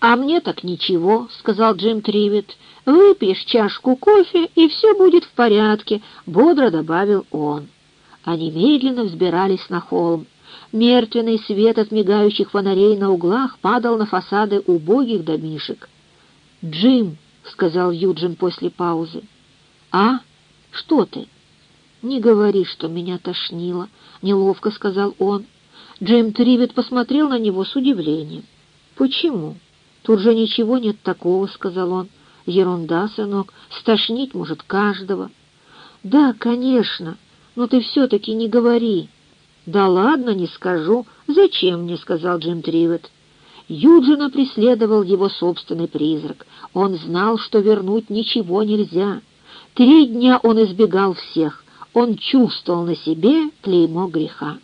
«А мне так ничего», — сказал Джим Тривет. «Выпьешь чашку кофе, и все будет в порядке», — бодро добавил он. Они медленно взбирались на холм. Мертвенный свет от мигающих фонарей на углах падал на фасады убогих домишек. «Джим», — сказал Юджин после паузы. «А? Что ты?» «Не говори, что меня тошнило», — неловко сказал он. Джим Тривет посмотрел на него с удивлением. «Почему? Тут же ничего нет такого», — сказал он. «Ерунда, сынок, стошнить может каждого». «Да, конечно, но ты все-таки не говори». «Да ладно, не скажу. Зачем мне?» — сказал Джим Тривет. Юджина преследовал его собственный призрак. Он знал, что вернуть ничего нельзя. Три дня он избегал всех. Он чувствовал на себе клеймо греха.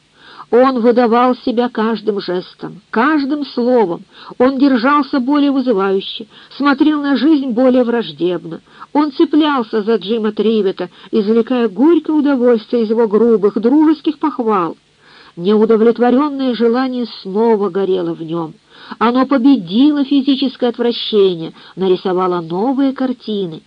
Он выдавал себя каждым жестом, каждым словом. Он держался более вызывающе, смотрел на жизнь более враждебно. Он цеплялся за Джима Тривета, извлекая горькое удовольствие из его грубых, дружеских похвал. Неудовлетворенное желание снова горело в нем. Оно победило физическое отвращение, нарисовало новые картины.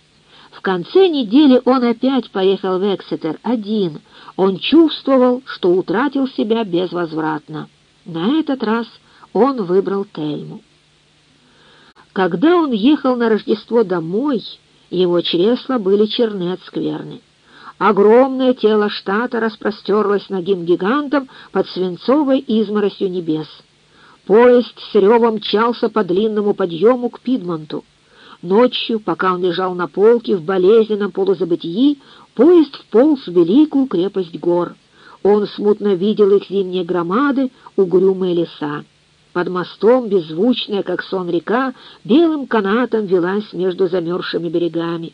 В конце недели он опять поехал в Эксетер один. Он чувствовал, что утратил себя безвозвратно. На этот раз он выбрал Тельму. Когда он ехал на Рождество домой, его чресла были черны от скверны. Огромное тело штата распростерлось ногим гигантом под свинцовой изморосью небес. Поезд с ревом мчался по длинному подъему к Пидмонту. Ночью, пока он лежал на полке в болезненном полузабытии, поезд вполз в великую крепость гор. Он смутно видел их зимние громады, угрюмые леса. Под мостом, беззвучная, как сон река, белым канатом велась между замерзшими берегами.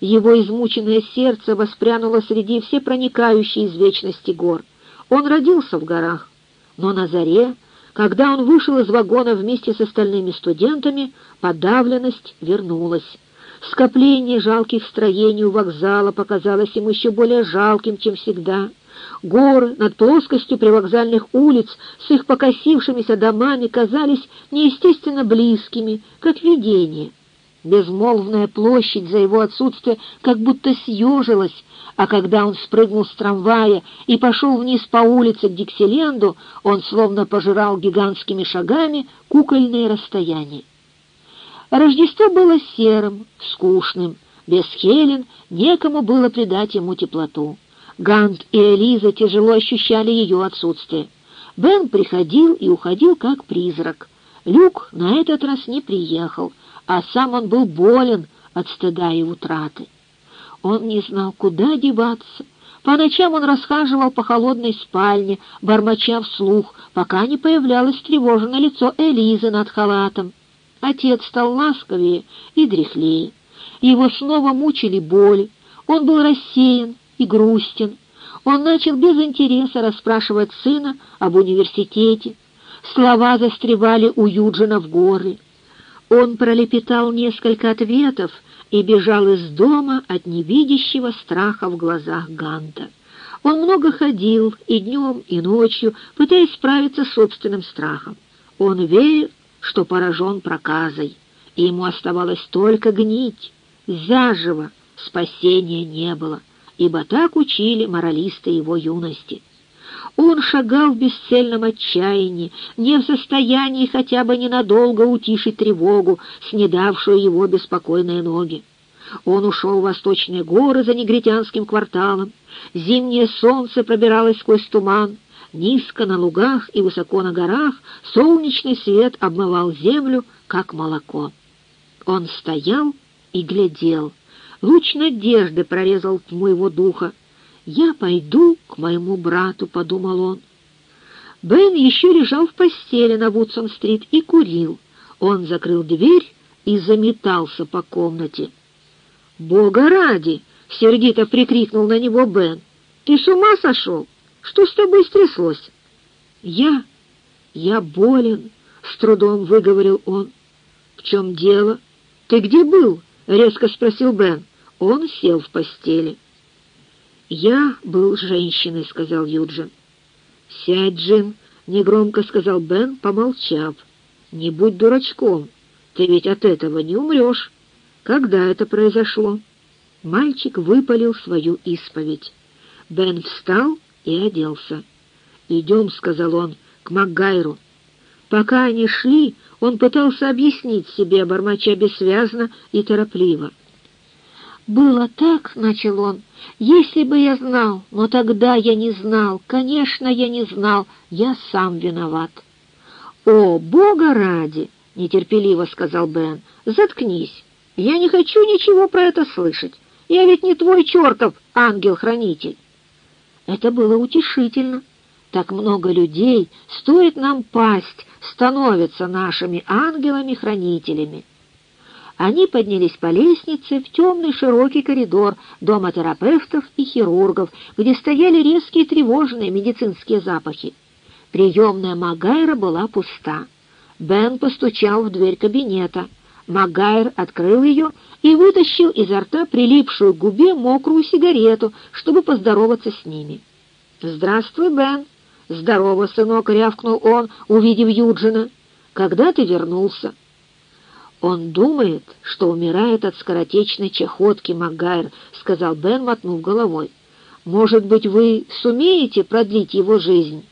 Его измученное сердце воспрянуло среди всепроникающей извечности гор. Он родился в горах, но на заре, когда он вышел из вагона вместе с остальными студентами, подавленность вернулась. Скопление жалких строений у вокзала показалось ему еще более жалким, чем всегда. Горы над плоскостью привокзальных улиц с их покосившимися домами казались неестественно близкими, как видение. Безмолвная площадь за его отсутствие как будто съежилась, а когда он спрыгнул с трамвая и пошел вниз по улице к Диксиленду, он словно пожирал гигантскими шагами кукольные расстояния. Рождество было серым, скучным. Без Хелен некому было придать ему теплоту. Гант и Элиза тяжело ощущали ее отсутствие. Бен приходил и уходил как призрак. Люк на этот раз не приехал, а сам он был болен от стыда и утраты. Он не знал, куда деваться. По ночам он расхаживал по холодной спальне, бормоча вслух, пока не появлялось тревоженное лицо Элизы над халатом. Отец стал ласковее и дряхлее. Его снова мучили боли. Он был рассеян и грустен. Он начал без интереса расспрашивать сына об университете. Слова застревали у Юджина в горле. Он пролепетал несколько ответов и бежал из дома от невидящего страха в глазах Ганта. Он много ходил и днем, и ночью, пытаясь справиться с собственным страхом. Он верил, что поражен проказой, и ему оставалось только гнить. Заживо спасения не было, ибо так учили моралисты его юности. Он шагал в бесцельном отчаянии, не в состоянии хотя бы ненадолго утишить тревогу, снедавшую его беспокойные ноги. Он ушел в восточные горы за негритянским кварталом. Зимнее солнце пробиралось сквозь туман. Низко на лугах и высоко на горах солнечный свет обмывал землю, как молоко. Он стоял и глядел. Луч надежды прорезал тьму его духа. «Я пойду к моему брату», — подумал он. Бен еще лежал в постели на Вудсон-стрит и курил. Он закрыл дверь и заметался по комнате. «Бога ради!» — сердито прикрикнул на него Бен. «Ты с ума сошел? Что с тобой стряслось?» «Я... я болен», — с трудом выговорил он. «В чем дело? Ты где был?» — резко спросил Бен. Он сел в постели. «Я был женщиной», — сказал Юджин. «Сядь, Джин», — негромко сказал Бен, помолчав. «Не будь дурачком. Ты ведь от этого не умрешь. Когда это произошло?» Мальчик выпалил свою исповедь. Бен встал и оделся. «Идем», — сказал он, — «к Макгайру». Пока они шли, он пытался объяснить себе, бормоча бессвязно и торопливо. «Было так», — начал он, — «если бы я знал, но тогда я не знал, конечно, я не знал, я сам виноват». «О, Бога ради!» — нетерпеливо сказал Бен. «Заткнись, я не хочу ничего про это слышать. Я ведь не твой чертов ангел-хранитель». Это было утешительно. Так много людей, стоит нам пасть, становятся нашими ангелами-хранителями. Они поднялись по лестнице в темный широкий коридор дома терапевтов и хирургов, где стояли резкие тревожные медицинские запахи. Приемная Магайра была пуста. Бен постучал в дверь кабинета. Магайр открыл ее и вытащил изо рта прилипшую к губе мокрую сигарету, чтобы поздороваться с ними. «Здравствуй, Бен!» «Здорово, сынок!» — рявкнул он, увидев Юджина. «Когда ты вернулся?» «Он думает, что умирает от скоротечной чахотки, Макгайр», — сказал Бен, мотнув головой. «Может быть, вы сумеете продлить его жизнь?»